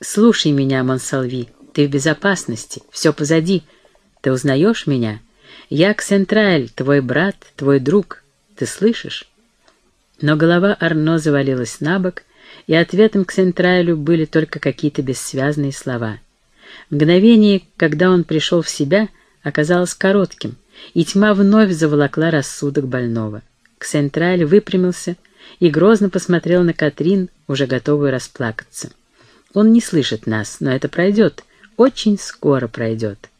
Слушай меня, Монсалви, ты в безопасности, все позади. Ты узнаешь меня? Я Ксентраль, твой брат, твой друг. Ты слышишь?» Но голова Арно завалилась на бок, и ответом к Сентрайлю были только какие-то бессвязные слова. Мгновение, когда он пришел в себя, оказалось коротким, и тьма вновь заволокла рассудок больного. Ксентраль выпрямился и грозно посмотрел на Катрин, уже готовую расплакаться. «Он не слышит нас, но это пройдет, очень скоро пройдет».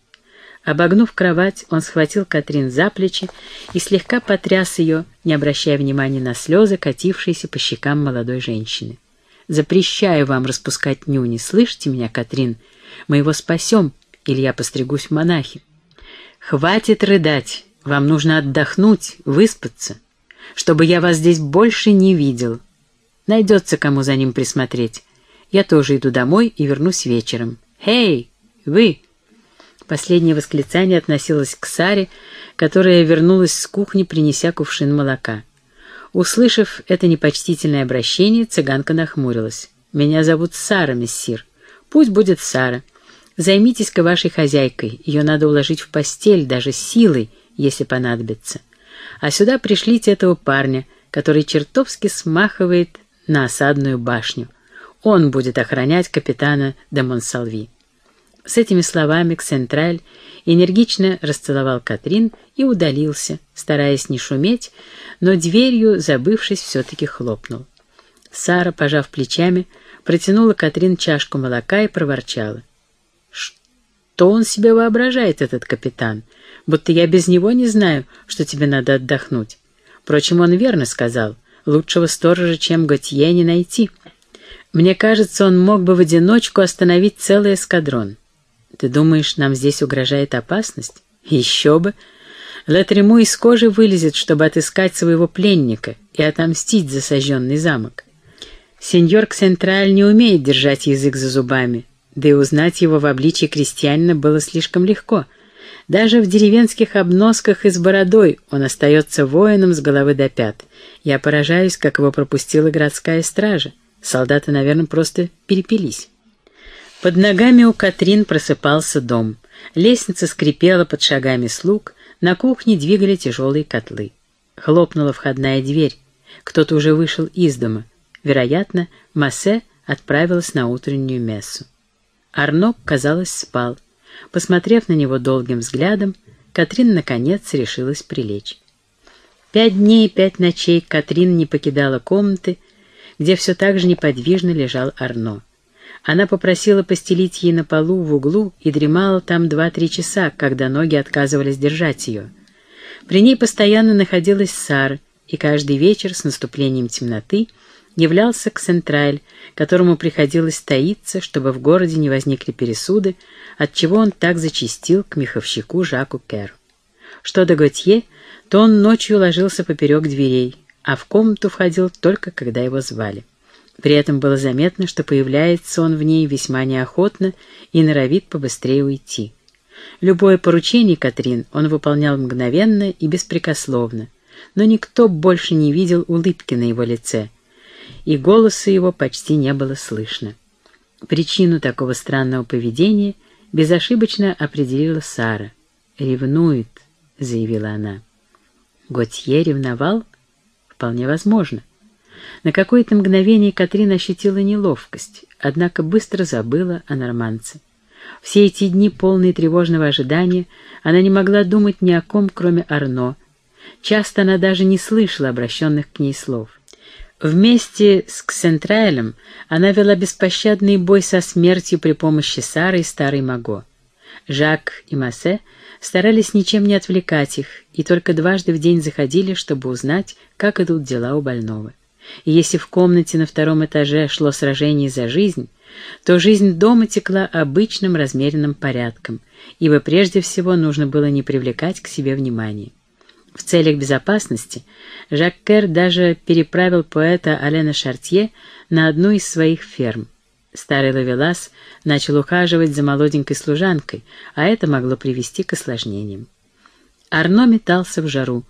Обогнув кровать, он схватил Катрин за плечи и слегка потряс ее, не обращая внимания на слезы, катившиеся по щекам молодой женщины. «Запрещаю вам распускать нюни, слышите меня, Катрин? Мы его спасем, или я постригусь в монахи». «Хватит рыдать, вам нужно отдохнуть, выспаться, чтобы я вас здесь больше не видел. Найдется, кому за ним присмотреть. Я тоже иду домой и вернусь вечером. Эй, вы!» Последнее восклицание относилось к Саре, которая вернулась с кухни, принеся кувшин молока. Услышав это непочтительное обращение, цыганка нахмурилась. «Меня зовут Сара, мессир. Пусть будет Сара. Займитесь-ка вашей хозяйкой. Ее надо уложить в постель, даже силой, если понадобится. А сюда пришлите этого парня, который чертовски смахивает на осадную башню. Он будет охранять капитана де Монсалви». С этими словами Ксентраль энергично расцеловал Катрин и удалился, стараясь не шуметь, но дверью, забывшись, все-таки хлопнул. Сара, пожав плечами, протянула Катрин чашку молока и проворчала. «Что он себе воображает, этот капитан? Будто я без него не знаю, что тебе надо отдохнуть. Впрочем, он верно сказал. Лучшего сторожа, чем Готье, не найти. Мне кажется, он мог бы в одиночку остановить целый эскадрон». Ты думаешь, нам здесь угрожает опасность? Еще бы! Латриму из кожи вылезет, чтобы отыскать своего пленника и отомстить за сожженный замок. Сеньор Ксентраль не умеет держать язык за зубами, да и узнать его в обличии крестьянина было слишком легко. Даже в деревенских обносках и с бородой он остается воином с головы до пят. Я поражаюсь, как его пропустила городская стража. Солдаты, наверное, просто перепились. Под ногами у Катрин просыпался дом. Лестница скрипела под шагами слуг, на кухне двигали тяжелые котлы. Хлопнула входная дверь. Кто-то уже вышел из дома. Вероятно, Массе отправилась на утреннюю мессу. Арнок, казалось, спал. Посмотрев на него долгим взглядом, Катрин, наконец, решилась прилечь. Пять дней и пять ночей Катрин не покидала комнаты, где все так же неподвижно лежал Арно. Она попросила постелить ей на полу в углу и дремала там два-три часа, когда ноги отказывались держать ее. При ней постоянно находилась Сара, и каждый вечер с наступлением темноты являлся Ксентраль, которому приходилось таиться, чтобы в городе не возникли пересуды, отчего он так зачистил к меховщику Жаку Керу. Что до Готье, то он ночью ложился поперек дверей, а в комнату входил только когда его звали. При этом было заметно, что появляется он в ней весьма неохотно и норовит побыстрее уйти. Любое поручение Катрин он выполнял мгновенно и беспрекословно, но никто больше не видел улыбки на его лице, и голоса его почти не было слышно. Причину такого странного поведения безошибочно определила Сара. «Ревнует», — заявила она. Готье ревновал? Вполне возможно. На какое-то мгновение Катрин ощутила неловкость, однако быстро забыла о норманце. Все эти дни, полные тревожного ожидания, она не могла думать ни о ком, кроме Арно. Часто она даже не слышала обращенных к ней слов. Вместе с Ксентрайлем она вела беспощадный бой со смертью при помощи Сары и старой Маго. Жак и Массе старались ничем не отвлекать их и только дважды в день заходили, чтобы узнать, как идут дела у больного. И если в комнате на втором этаже шло сражение за жизнь, то жизнь дома текла обычным размеренным порядком, ибо прежде всего нужно было не привлекать к себе внимания. В целях безопасности Жак Кер даже переправил поэта Алена Шартье на одну из своих ферм. Старый Лавелас начал ухаживать за молоденькой служанкой, а это могло привести к осложнениям. Арно метался в жару.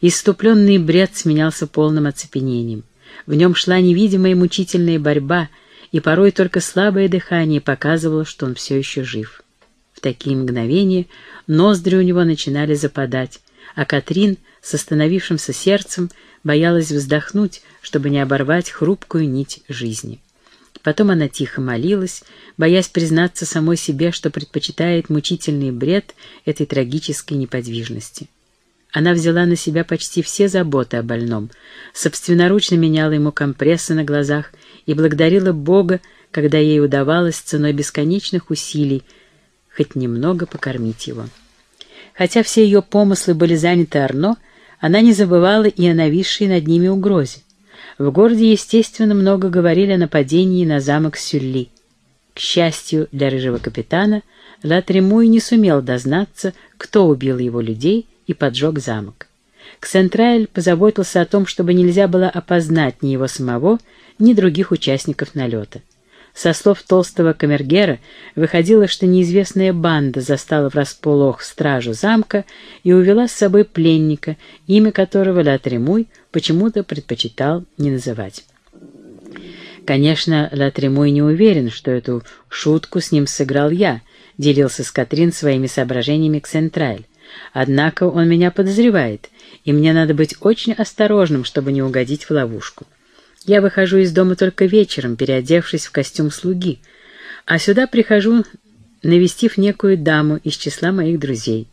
Иступленный бред сменялся полным оцепенением. В нем шла невидимая мучительная борьба, и порой только слабое дыхание показывало, что он все еще жив. В такие мгновения ноздри у него начинали западать, а Катрин с остановившимся сердцем боялась вздохнуть, чтобы не оборвать хрупкую нить жизни. Потом она тихо молилась, боясь признаться самой себе, что предпочитает мучительный бред этой трагической неподвижности. Она взяла на себя почти все заботы о больном, собственноручно меняла ему компрессы на глазах и благодарила Бога, когда ей удавалось ценой бесконечных усилий хоть немного покормить его. Хотя все ее помыслы были заняты Арно, она не забывала и о нависшей над ними угрозе. В городе, естественно, много говорили о нападении на замок Сюлли. К счастью для рыжего капитана, Ла Тремуй не сумел дознаться, кто убил его людей и поджег замок. Ксентрайль позаботился о том, чтобы нельзя было опознать ни его самого, ни других участников налета. Со слов толстого камергера выходило, что неизвестная банда застала врасполох стражу замка и увела с собой пленника, имя которого Ла Тремуй почему-то предпочитал не называть. Конечно, Ла Тремуй не уверен, что эту шутку с ним сыграл я, делился с Катрин своими соображениями Ксентраль. Однако он меня подозревает, и мне надо быть очень осторожным, чтобы не угодить в ловушку. Я выхожу из дома только вечером, переодевшись в костюм слуги, а сюда прихожу, навестив некую даму из числа моих друзей.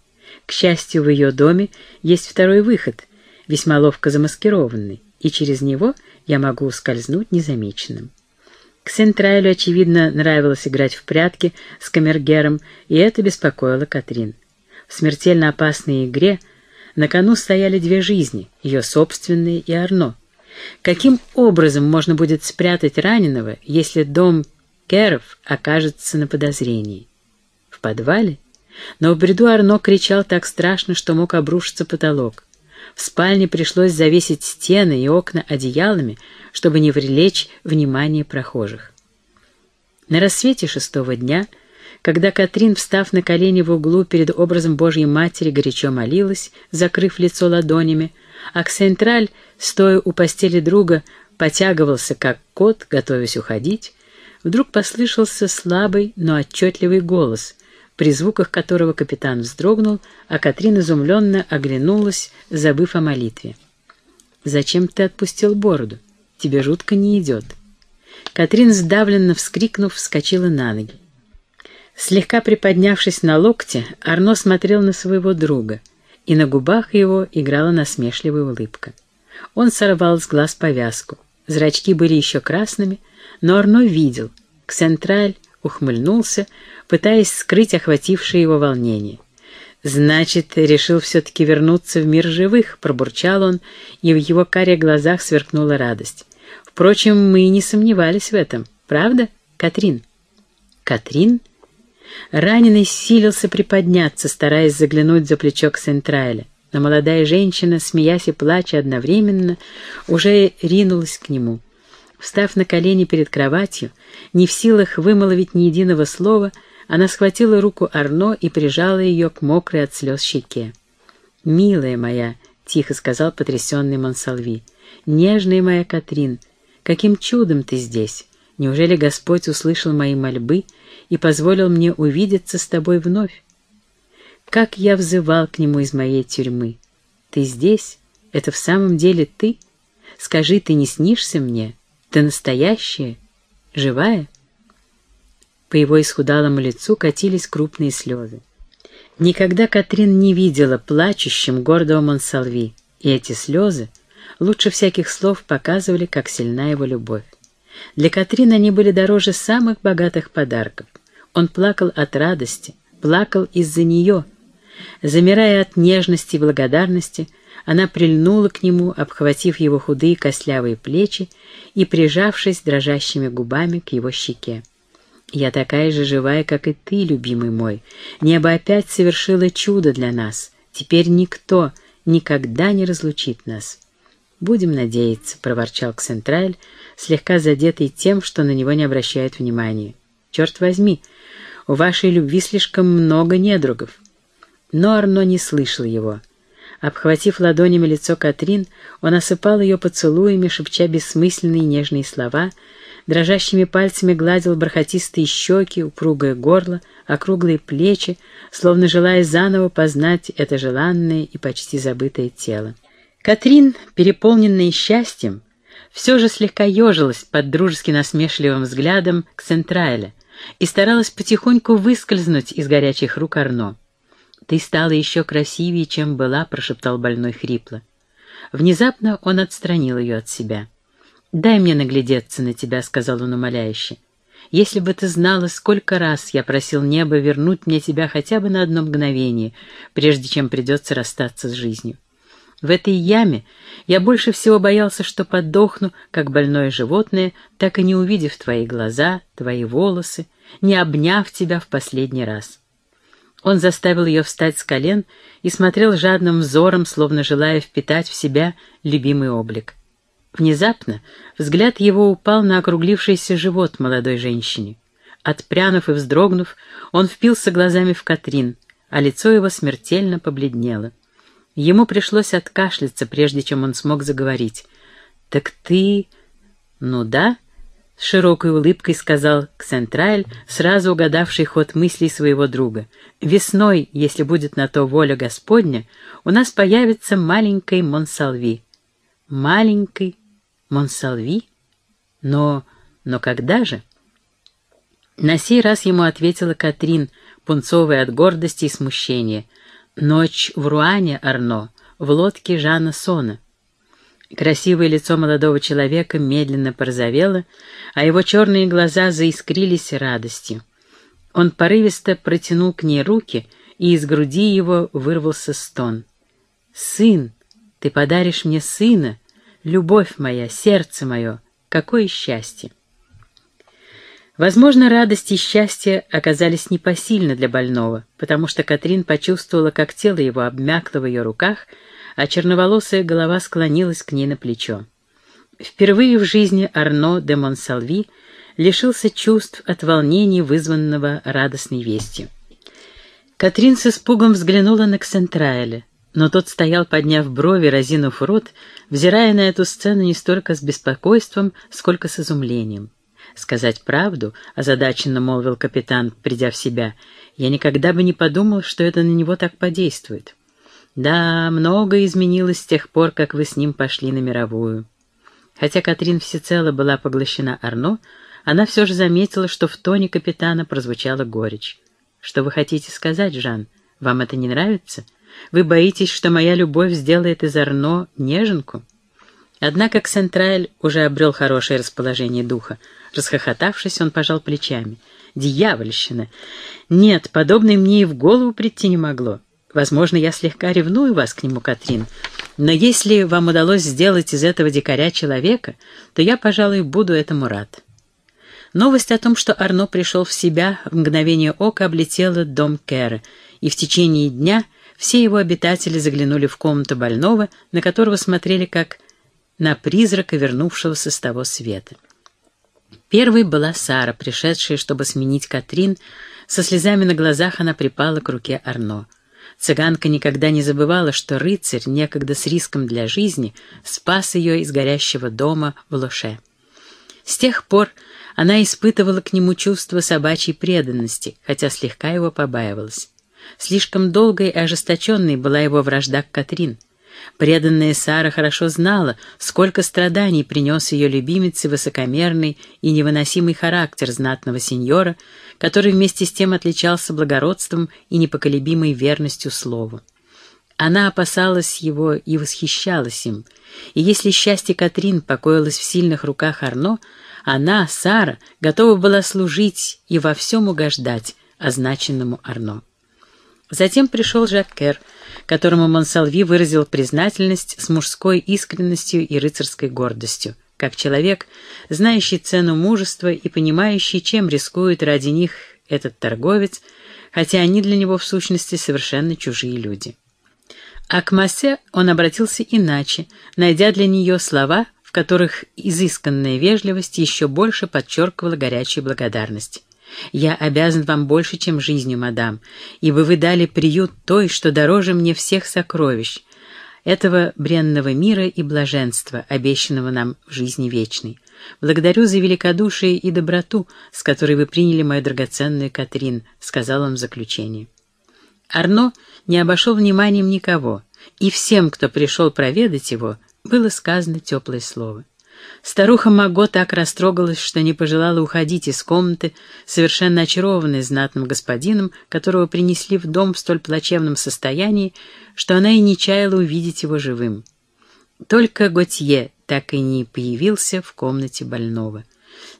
К счастью, в ее доме есть второй выход, весьма ловко замаскированный, и через него я могу ускользнуть незамеченным. Ксентрайлю, очевидно, нравилось играть в прятки с камергером, и это беспокоило Катрин. В смертельно опасной игре на кону стояли две жизни, ее собственные и Арно. Каким образом можно будет спрятать раненого, если дом Керов окажется на подозрении? В подвале? Но в бреду Арно кричал так страшно, что мог обрушиться потолок. В спальне пришлось завесить стены и окна одеялами, чтобы не привлечь внимание прохожих. На рассвете шестого дня, когда Катрин, встав на колени в углу перед образом Божьей Матери, горячо молилась, закрыв лицо ладонями, Аксентраль, стоя у постели друга, потягивался, как кот, готовясь уходить, вдруг послышался слабый, но отчетливый голос, при звуках которого капитан вздрогнул, а Катрин изумленно оглянулась, забыв о молитве. «Зачем ты отпустил бороду? Тебе жутко не идет». Катрин, сдавленно вскрикнув, вскочила на ноги. Слегка приподнявшись на локте, Арно смотрел на своего друга — и на губах его играла насмешливая улыбка. Он сорвал с глаз повязку. Зрачки были еще красными, но Арно видел. Ксентраль ухмыльнулся, пытаясь скрыть охватившее его волнение. «Значит, решил все-таки вернуться в мир живых», — пробурчал он, и в его каре глазах сверкнула радость. «Впрочем, мы и не сомневались в этом. Правда, Катрин?» «Катрин?» Раненый силился приподняться, стараясь заглянуть за плечо к Сентраэля, но молодая женщина, смеясь и плача одновременно, уже ринулась к нему. Встав на колени перед кроватью, не в силах вымолвить ни единого слова, она схватила руку Арно и прижала ее к мокрой от слез щеке. «Милая моя», — тихо сказал потрясенный Монсалви, — «нежная моя Катрин, каким чудом ты здесь? Неужели Господь услышал мои мольбы и позволил мне увидеться с тобой вновь? Как я взывал к нему из моей тюрьмы. Ты здесь? Это в самом деле ты? Скажи, ты не снишься мне? Ты настоящая? Живая?» По его исхудалому лицу катились крупные слезы. Никогда Катрин не видела плачущим гордого Монсалви, и эти слезы лучше всяких слов показывали, как сильна его любовь. Для Катрин они были дороже самых богатых подарков. Он плакал от радости, плакал из-за нее. Замирая от нежности и благодарности, она прильнула к нему, обхватив его худые костлявые плечи и прижавшись дрожащими губами к его щеке. «Я такая же живая, как и ты, любимый мой. Небо опять совершило чудо для нас. Теперь никто никогда не разлучит нас». «Будем надеяться», — проворчал Ксентраль, слегка задетый тем, что на него не обращают внимания. «Черт возьми, у вашей любви слишком много недругов». Но Арно не слышал его. Обхватив ладонями лицо Катрин, он осыпал ее поцелуями, шепча бессмысленные нежные слова, дрожащими пальцами гладил бархатистые щеки, упругое горло, округлые плечи, словно желая заново познать это желанное и почти забытое тело. Катрин, переполненная счастьем, все же слегка ежилась под дружески насмешливым взглядом Ксентрайля и старалась потихоньку выскользнуть из горячих рук Арно. «Ты стала еще красивее, чем была», — прошептал больной хрипло. Внезапно он отстранил ее от себя. «Дай мне наглядеться на тебя», — сказал он умоляюще. «Если бы ты знала, сколько раз я просил небо вернуть мне тебя хотя бы на одно мгновение, прежде чем придется расстаться с жизнью. В этой яме я больше всего боялся, что подохну, как больное животное, так и не увидев твои глаза, твои волосы, не обняв тебя в последний раз». Он заставил ее встать с колен и смотрел жадным взором, словно желая впитать в себя любимый облик. Внезапно взгляд его упал на округлившийся живот молодой женщине. Отпрянув и вздрогнув, он впился глазами в Катрин, а лицо его смертельно побледнело. Ему пришлось откашляться, прежде чем он смог заговорить. «Так ты...» «Ну да», — с широкой улыбкой сказал Ксентрайль, сразу угадавший ход мыслей своего друга. «Весной, если будет на то воля Господня, у нас появится маленький Монсалви». «Маленький Монсалви? Но... но когда же?» На сей раз ему ответила Катрин, пунцовая от гордости и смущения. «Ночь в Руане, Арно, в лодке Жана Сона». Красивое лицо молодого человека медленно порозовело, а его черные глаза заискрились радостью. Он порывисто протянул к ней руки, и из груди его вырвался стон. «Сын, ты подаришь мне сына, любовь моя, сердце мое, какое счастье!» Возможно, радость и счастье оказались непосильны для больного, потому что Катрин почувствовала, как тело его обмякло в ее руках, а черноволосая голова склонилась к ней на плечо. Впервые в жизни Арно де Монсалви лишился чувств от волнения, вызванного радостной вестью. Катрин с испугом взглянула на Ксентраэля но тот стоял, подняв брови, разинув рот, взирая на эту сцену не столько с беспокойством, сколько с изумлением. «Сказать правду», — озадаченно молвил капитан, придя в себя, — «я никогда бы не подумал, что это на него так подействует». «Да, многое изменилось с тех пор, как вы с ним пошли на мировую». Хотя Катрин всецело была поглощена Арно, она все же заметила, что в тоне капитана прозвучала горечь. «Что вы хотите сказать, Жан? Вам это не нравится?» Вы боитесь, что моя любовь сделает из Арно неженку?» Однако Ксентрайль уже обрел хорошее расположение духа. Расхохотавшись, он пожал плечами. «Дьявольщина! Нет, подобное мне и в голову прийти не могло. Возможно, я слегка ревную вас к нему, Катрин. Но если вам удалось сделать из этого дикаря человека, то я, пожалуй, буду этому рад». Новость о том, что Арно пришел в себя, в мгновение ока облетела дом Кэра, и в течение дня — все его обитатели заглянули в комнату больного, на которого смотрели как на призрака, вернувшегося с того света. Первой была Сара, пришедшая, чтобы сменить Катрин. Со слезами на глазах она припала к руке Арно. Цыганка никогда не забывала, что рыцарь, некогда с риском для жизни, спас ее из горящего дома в Лоше. С тех пор она испытывала к нему чувство собачьей преданности, хотя слегка его побаивалась. Слишком долгой и ожесточенной была его вражда к Катрин. Преданная Сара хорошо знала, сколько страданий принес ее любимице высокомерный и невыносимый характер знатного сеньора, который вместе с тем отличался благородством и непоколебимой верностью слову. Она опасалась его и восхищалась им, и если счастье Катрин покоилось в сильных руках Арно, она, Сара, готова была служить и во всем угождать означенному Арно. Затем пришел Жаккер, которому Монсалви выразил признательность с мужской искренностью и рыцарской гордостью, как человек, знающий цену мужества и понимающий, чем рискует ради них этот торговец, хотя они для него в сущности совершенно чужие люди. А к Массе он обратился иначе, найдя для нее слова, в которых изысканная вежливость еще больше подчеркивала горячую благодарность. Я обязан вам больше, чем жизнью, мадам, ибо вы дали приют той, что дороже мне всех сокровищ, этого бренного мира и блаженства, обещанного нам в жизни вечной. благодарю за великодушие и доброту, с которой вы приняли мою драгоценную Катрин», — сказал он в заключении. Арно не обошел вниманием никого, и всем, кто пришел проведать его, было сказано теплое слово. Старуха Маго так растрогалась, что не пожелала уходить из комнаты, совершенно очарованной знатным господином, которого принесли в дом в столь плачевном состоянии, что она и не чаяла увидеть его живым. Только Готье так и не появился в комнате больного.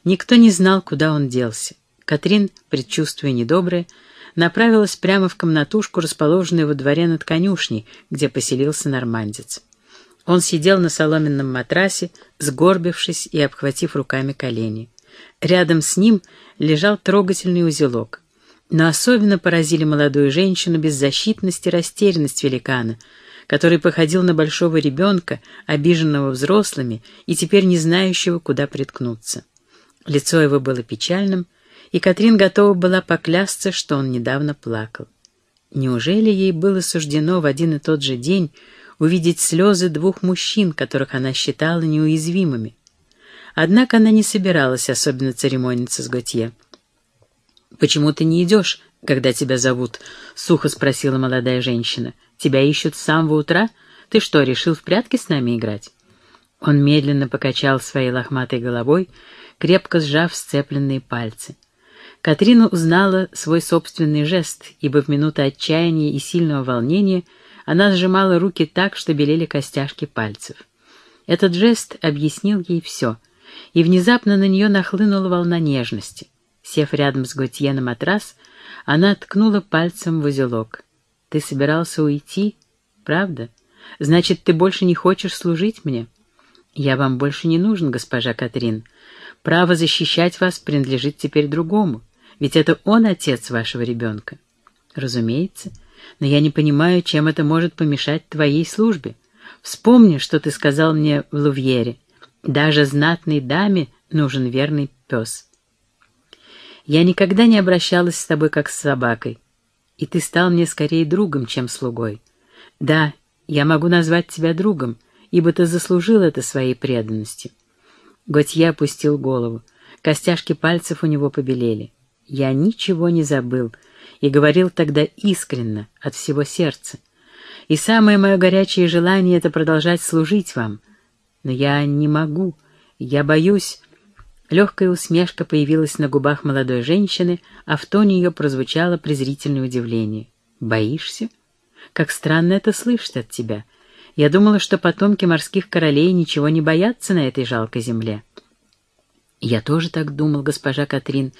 Никто не знал, куда он делся. Катрин, предчувствуя недоброе, направилась прямо в комнатушку, расположенную во дворе над конюшней, где поселился нормандец. Он сидел на соломенном матрасе, сгорбившись и обхватив руками колени. Рядом с ним лежал трогательный узелок. Но особенно поразили молодую женщину беззащитность и растерянность великана, который походил на большого ребенка, обиженного взрослыми и теперь не знающего, куда приткнуться. Лицо его было печальным, и Катрин готова была поклясться, что он недавно плакал. Неужели ей было суждено в один и тот же день увидеть слезы двух мужчин, которых она считала неуязвимыми? Однако она не собиралась особенно церемониться с Готье. «Почему ты не идешь, когда тебя зовут?» — сухо спросила молодая женщина. «Тебя ищут с самого утра? Ты что, решил в прятки с нами играть?» Он медленно покачал своей лохматой головой, крепко сжав сцепленные пальцы. Катрина узнала свой собственный жест, ибо в минуты отчаяния и сильного волнения она сжимала руки так, что белели костяшки пальцев. Этот жест объяснил ей все, и внезапно на нее нахлынула волна нежности. Сев рядом с Готье на матрас, она ткнула пальцем в узелок. «Ты собирался уйти? Правда? Значит, ты больше не хочешь служить мне?» «Я вам больше не нужен, госпожа Катрин. Право защищать вас принадлежит теперь другому. Ведь это он отец вашего ребенка. Разумеется. Но я не понимаю, чем это может помешать твоей службе. Вспомни, что ты сказал мне в Лувьере. Даже знатной даме нужен верный пес. Я никогда не обращалась с тобой как с собакой, и ты стал мне скорее другом, чем слугой. Да, я могу назвать тебя другом, ибо ты заслужил это своей преданностью. Готье опустил голову. Костяшки пальцев у него побелели. Я ничего не забыл и говорил тогда искренно, от всего сердца. И самое мое горячее желание — это продолжать служить вам. Но я не могу, я боюсь... Легкая усмешка появилась на губах молодой женщины, а в тоне ее прозвучало презрительное удивление. «Боишься? Как странно это слышать от тебя. Я думала, что потомки морских королей ничего не боятся на этой жалкой земле». «Я тоже так думал, госпожа Катрин,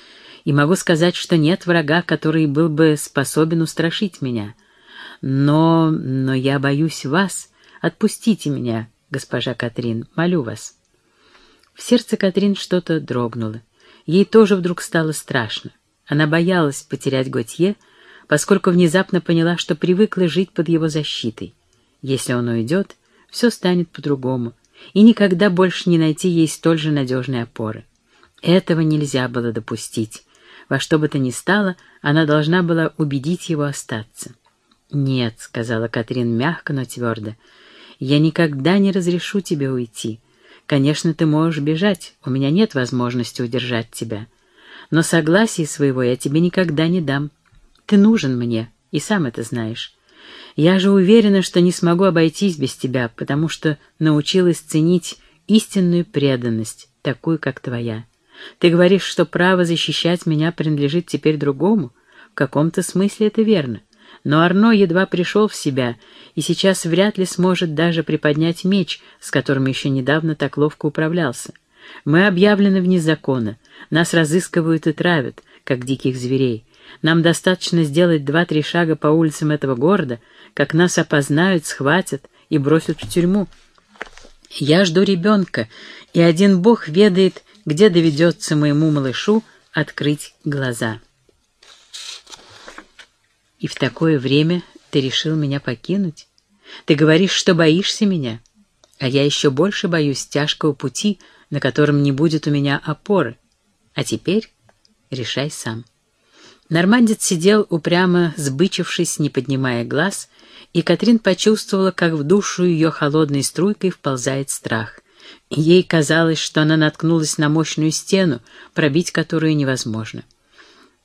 и могу сказать, что нет врага, который был бы способен устрашить меня. Но... но я боюсь вас. Отпустите меня, госпожа Катрин, молю вас». В сердце Катрин что-то дрогнуло. Ей тоже вдруг стало страшно. Она боялась потерять Готье, поскольку внезапно поняла, что привыкла жить под его защитой. Если он уйдет, все станет по-другому, и никогда больше не найти ей столь же надежной опоры. Этого нельзя было допустить. Во что бы то ни стало, она должна была убедить его остаться. «Нет», — сказала Катрин мягко, но твердо, — «я никогда не разрешу тебе уйти. Конечно, ты можешь бежать, у меня нет возможности удержать тебя. Но согласия своего я тебе никогда не дам. Ты нужен мне, и сам это знаешь. Я же уверена, что не смогу обойтись без тебя, потому что научилась ценить истинную преданность, такую, как твоя. Ты говоришь, что право защищать меня принадлежит теперь другому? В каком-то смысле это верно. Но Арно едва пришел в себя и сейчас вряд ли сможет даже приподнять меч, с которым еще недавно так ловко управлялся. Мы объявлены вне закона, нас разыскивают и травят, как диких зверей. Нам достаточно сделать два-три шага по улицам этого города, как нас опознают, схватят и бросят в тюрьму. Я жду ребенка, и один бог ведает, где доведется моему малышу открыть глаза. И в такое время ты решил меня покинуть? Ты говоришь, что боишься меня, а я еще больше боюсь тяжкого пути, на котором не будет у меня опоры. А теперь решай сам. Нормандец сидел упрямо, сбычившись, не поднимая глаз, и Катрин почувствовала, как в душу ее холодной струйкой вползает страх — Ей казалось, что она наткнулась на мощную стену, пробить которую невозможно.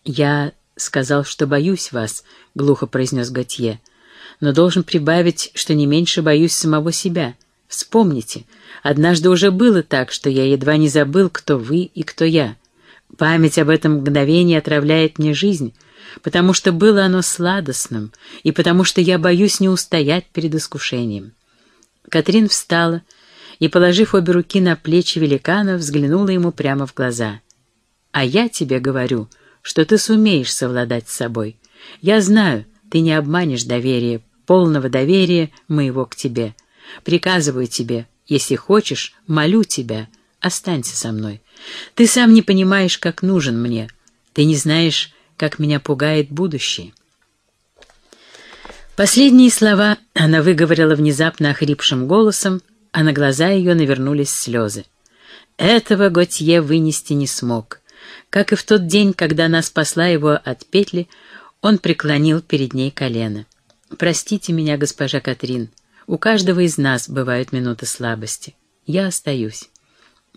«Я сказал, что боюсь вас», — глухо произнес Готье, «но должен прибавить, что не меньше боюсь самого себя. Вспомните, однажды уже было так, что я едва не забыл, кто вы и кто я. Память об этом мгновении отравляет мне жизнь, потому что было оно сладостным и потому что я боюсь не устоять перед искушением». Катрин встала и, положив обе руки на плечи великана, взглянула ему прямо в глаза. «А я тебе говорю, что ты сумеешь совладать с собой. Я знаю, ты не обманешь доверие, полного доверия моего к тебе. Приказываю тебе, если хочешь, молю тебя, останься со мной. Ты сам не понимаешь, как нужен мне. Ты не знаешь, как меня пугает будущее». Последние слова она выговорила внезапно охрипшим голосом, а на глаза ее навернулись слезы. Этого Готье вынести не смог. Как и в тот день, когда она спасла его от петли, он преклонил перед ней колено. «Простите меня, госпожа Катрин, у каждого из нас бывают минуты слабости. Я остаюсь.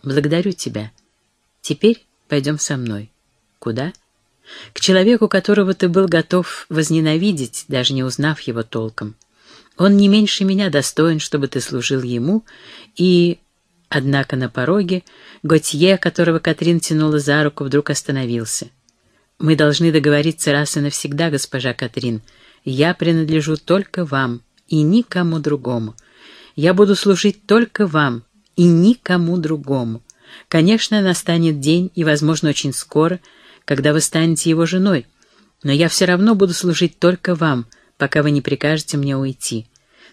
Благодарю тебя. Теперь пойдем со мной. Куда?» к человеку, которого ты был готов возненавидеть, даже не узнав его толком. Он не меньше меня достоин, чтобы ты служил ему, и... Однако на пороге Готье, которого Катрин тянула за руку, вдруг остановился. «Мы должны договориться раз и навсегда, госпожа Катрин. Я принадлежу только вам и никому другому. Я буду служить только вам и никому другому. Конечно, настанет день, и, возможно, очень скоро, когда вы станете его женой, но я все равно буду служить только вам, пока вы не прикажете мне уйти.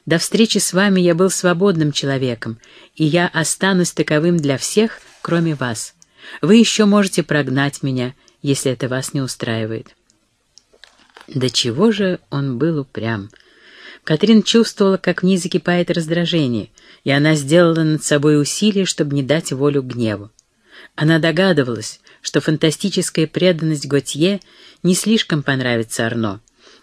До встречи с вами я был свободным человеком, и я останусь таковым для всех, кроме вас. Вы еще можете прогнать меня, если это вас не устраивает». До чего же он был упрям. Катрин чувствовала, как вниз закипает раздражение, и она сделала над собой усилие, чтобы не дать волю гневу. Она догадывалась, что фантастическая преданность Готье не слишком понравится Арно,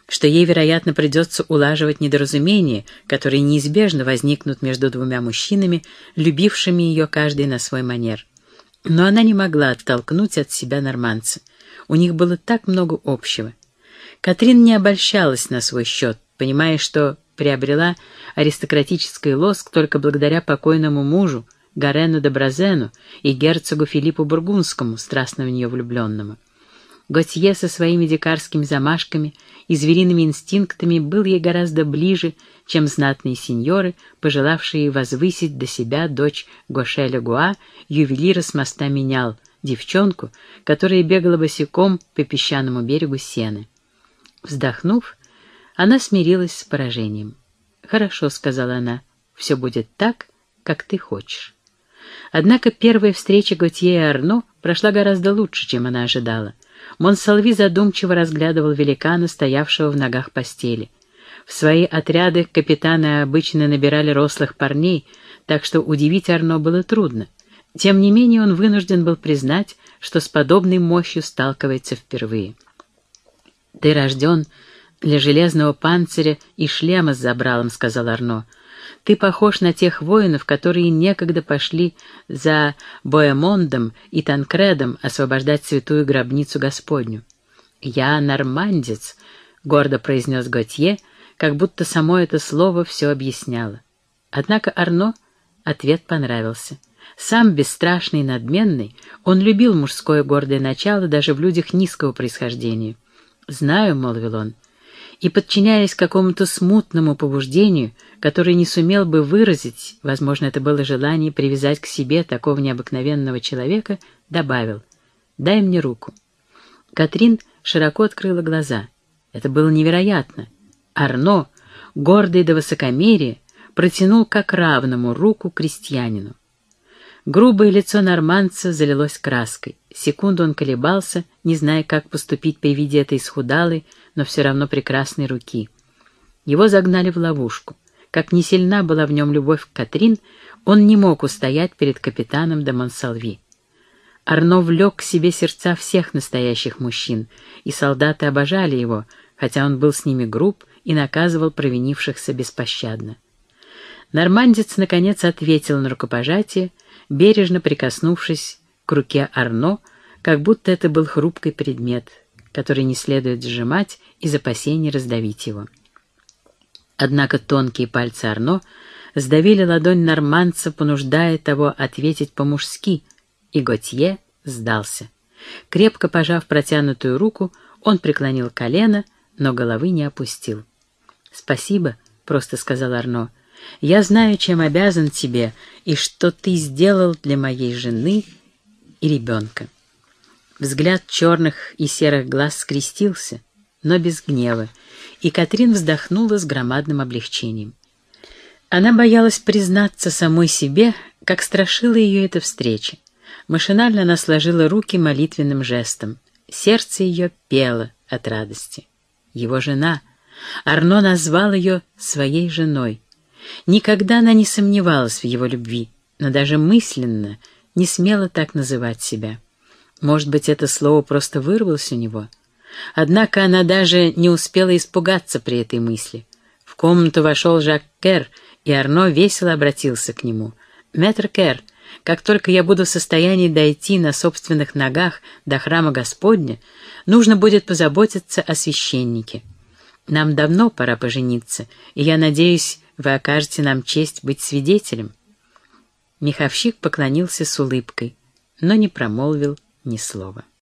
что ей, вероятно, придется улаживать недоразумения, которые неизбежно возникнут между двумя мужчинами, любившими ее каждый на свой манер. Но она не могла оттолкнуть от себя норманца. У них было так много общего. Катрин не обольщалась на свой счет, понимая, что приобрела аристократический лоск только благодаря покойному мужу, Гарену де Бразену и герцогу Филиппу Бургундскому, страстно в нее влюбленному. Готье со своими дикарскими замашками и звериными инстинктами был ей гораздо ближе, чем знатные сеньоры, пожелавшие возвысить до себя дочь Гошеля Гуа, ювелира с моста менял, девчонку, которая бегала босиком по песчаному берегу Сены. Вздохнув, она смирилась с поражением. «Хорошо», — сказала она, — «все будет так, как ты хочешь». Однако первая встреча Готье и Арно прошла гораздо лучше, чем она ожидала. Монсалви задумчиво разглядывал великана, стоявшего в ногах постели. В свои отряды капитаны обычно набирали рослых парней, так что удивить Арно было трудно. Тем не менее он вынужден был признать, что с подобной мощью сталкивается впервые. «Ты рожден для железного панциря и шлема с забралом», — сказал Арно. Ты похож на тех воинов, которые некогда пошли за Боэмондом и Танкредом освобождать святую гробницу Господню. «Я нормандец», — гордо произнес Готье, как будто само это слово все объясняло. Однако Арно ответ понравился. Сам бесстрашный и надменный, он любил мужское гордое начало даже в людях низкого происхождения. «Знаю», — молвил он, и, подчиняясь какому-то смутному побуждению, которое не сумел бы выразить, возможно, это было желание привязать к себе такого необыкновенного человека, добавил «Дай мне руку». Катрин широко открыла глаза. Это было невероятно. Арно, гордый до высокомерия, протянул как равному руку крестьянину. Грубое лицо норманца залилось краской. Секунду он колебался, не зная, как поступить при виде этой исхудалой, но все равно прекрасной руки. Его загнали в ловушку. Как не сильна была в нем любовь к Катрин, он не мог устоять перед капитаном де Монсалви. Арно влек к себе сердца всех настоящих мужчин, и солдаты обожали его, хотя он был с ними груб и наказывал провинившихся беспощадно. Нормандец, наконец, ответил на рукопожатие, бережно прикоснувшись к руке Арно, как будто это был хрупкий предмет, который не следует сжимать из опасений раздавить его. Однако тонкие пальцы Арно сдавили ладонь нормандца, понуждая того ответить по-мужски, и Готье сдался. Крепко пожав протянутую руку, он преклонил колено, но головы не опустил. «Спасибо», — просто сказал Арно. «Я знаю, чем обязан тебе и что ты сделал для моей жены и ребенка». Взгляд черных и серых глаз скрестился, но без гнева, и Катрин вздохнула с громадным облегчением. Она боялась признаться самой себе, как страшила ее эта встреча. Машинально она сложила руки молитвенным жестом. Сердце ее пело от радости. Его жена. Арно назвал ее своей женой. Никогда она не сомневалась в его любви, но даже мысленно не смела так называть себя. Может быть, это слово просто вырвалось у него? Однако она даже не успела испугаться при этой мысли. В комнату вошел Жак Кер, и Арно весело обратился к нему. «Мэтр Кер, как только я буду в состоянии дойти на собственных ногах до храма Господня, нужно будет позаботиться о священнике. Нам давно пора пожениться, и я надеюсь, вы окажете нам честь быть свидетелем». Меховщик поклонился с улыбкой, но не промолвил ни слова.